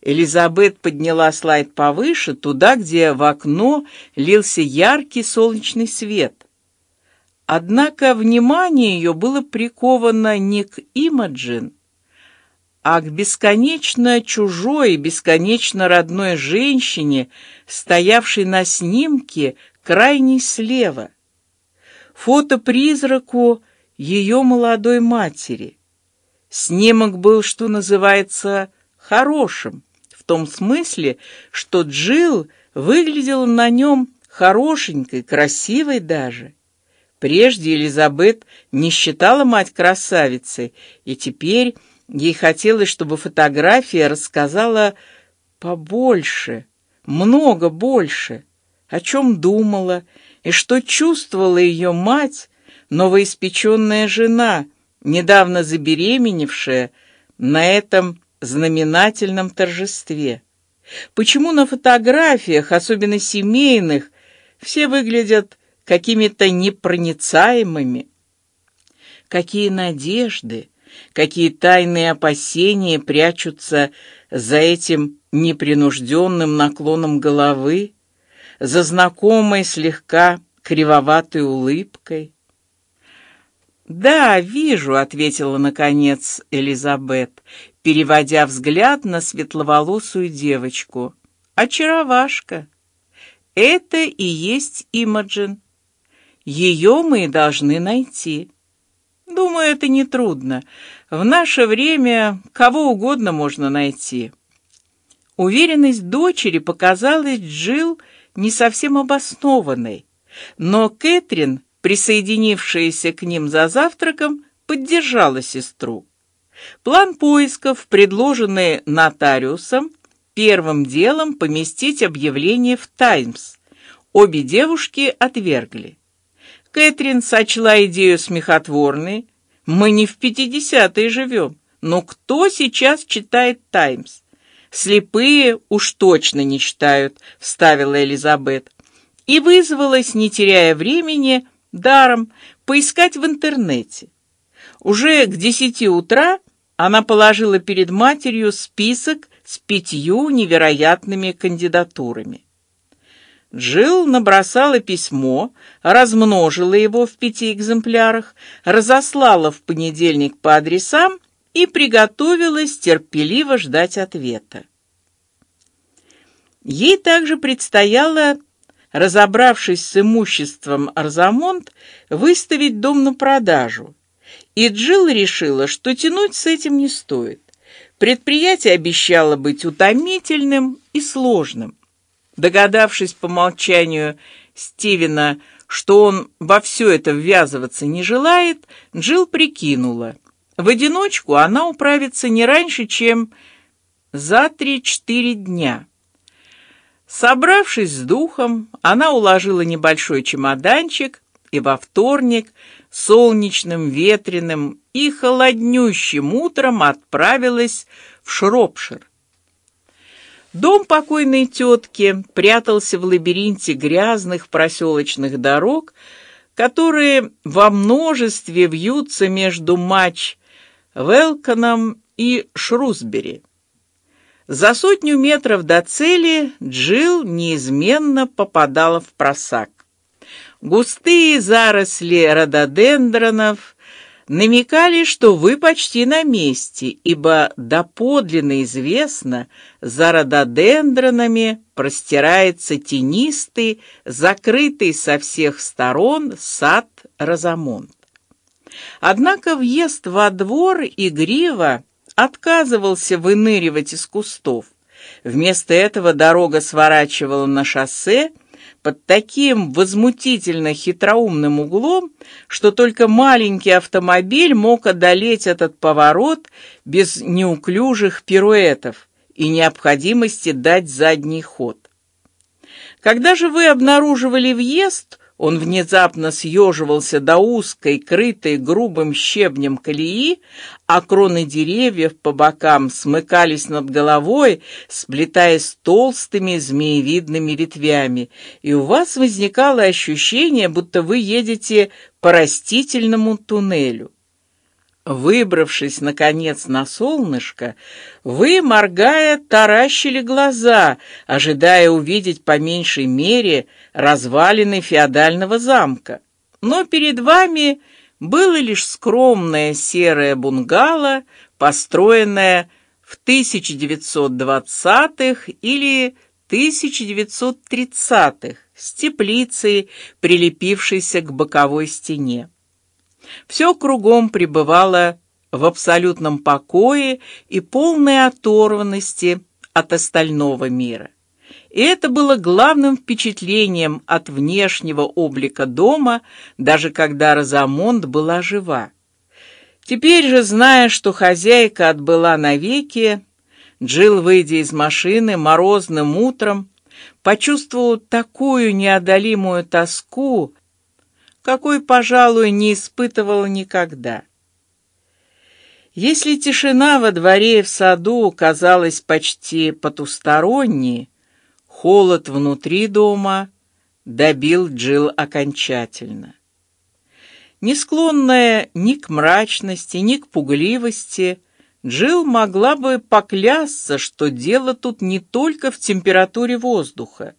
Элизабет подняла слайд повыше, туда, где в окно лился яркий солнечный свет. Однако внимание ее было приковано не к Имаджин, а к бесконечно чужой, бесконечно родной женщине, стоявшей на снимке крайней слева. Фото призраку ее молодой матери. Снимок был, что называется, хорошим, том смысле, что Джил выглядела на нем хорошенькой, красивой даже. Прежде Элизабет не считала мать красавицей, и теперь ей хотелось, чтобы фотография рассказала побольше, много больше, о чем думала и что чувствовала ее мать, новоиспеченная жена, недавно забеременевшая на этом знаменательном торжестве. Почему на фотографиях, особенно семейных, все выглядят какими-то непроницаемыми. Какие надежды, какие тайные опасения прячутся за этим непринужденным наклоном головы, за знакомой слегка кривоватой улыбкой. Да, вижу, ответила наконец Элизабет, переводя взгляд на светловолосую девочку. Очаровашка. Это и есть Имаджин. Ее мы должны найти. Думаю, это не трудно. В наше время кого угодно можно найти. Уверенность дочери показалась Джил не совсем обоснованной, но Кэтрин, присоединившаяся к ним за завтраком, поддержала сестру. План поисков, предложенный нотариусом, первым делом поместить объявление в Таймс. Обе девушки отвергли. Кэтрин сочла идею смехотворной. Мы не в пятидесятые живем, но кто сейчас читает Таймс? Слепые уж точно не читают, вставила Элизабет и вызвалась, не теряя времени, даром поискать в интернете. Уже к десяти утра она положила перед матерью список с пятью невероятными кандидатурами. Джилл набросала письмо, размножила его в пяти экземплярах, разослала в понедельник по адресам и приготовилась терпеливо ждать ответа. Ей также предстояло, разобравшись с имуществом Арзамонт, выставить дом на продажу, и Джилл решила, что тянуть с этим не стоит. Предприятие обещало быть утомительным и сложным. Догадавшись по молчанию Стивена, что он во все это ввязываться не желает, Джилл прикинула: в одиночку она управится не раньше, чем за три-четыре дня. Собравшись с духом, она уложила небольшой чемоданчик и во вторник солнечным, ветреным и холоднющим утром отправилась в Шропшир. Дом покойной тетки прятался в лабиринте грязных проселочных дорог, которые во множестве вьются между Матч, Велконом и Шрусбери. За сотню метров до цели Джил неизменно попадала в просак. Густые заросли рододендронов намекали, что вы почти на месте, ибо доподлинно известно, за рододендронами простирается тенистый, закрытый со всех сторон сад Розамонт. Однако въезд во двор игриво отказывался выныривать из кустов. Вместо этого дорога сворачивала на шоссе под таким возмутительно хитроумным углом, что только маленький автомобиль мог одолеть этот поворот без неуклюжих пируэтов и необходимости дать задний ход. Когда же вы обнаруживали въезд, он внезапно съеживался до узкой, крытой грубым щебнем колеи, а кроны деревьев по бокам смыкались над головой, сплетаясь толстыми змеевидными ветвями, и у вас возникало ощущение, будто вы едете по растительному туннелю. Выбравшись наконец на солнышко, вы, моргая, таращили глаза, ожидая увидеть по меньшей мере развалины феодального замка. Но перед вами было лишь скромное серое бунгало, построенное в 1920-х или 1930-х, с теплицей, прилепившейся к боковой стене. Все кругом пребывало в абсолютном покое и полной оторванности от остального мира. И это было главным впечатлением от внешнего облика дома, даже когда Розамонд была жива. Теперь же, зная, что хозяйка отбыла навеки, Джилл, выйдя из машины морозным утром, почувствовал такую неодолимую тоску, какой, пожалуй, не испытывала никогда. Если тишина во дворе и в саду казалась почти потусторонней, холод внутри дома добил Джил окончательно. Не склонная ни к мрачности, ни к пугливости, Джил могла бы поклясться, что дело тут не только в температуре воздуха.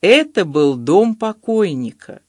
Это был дом покойника.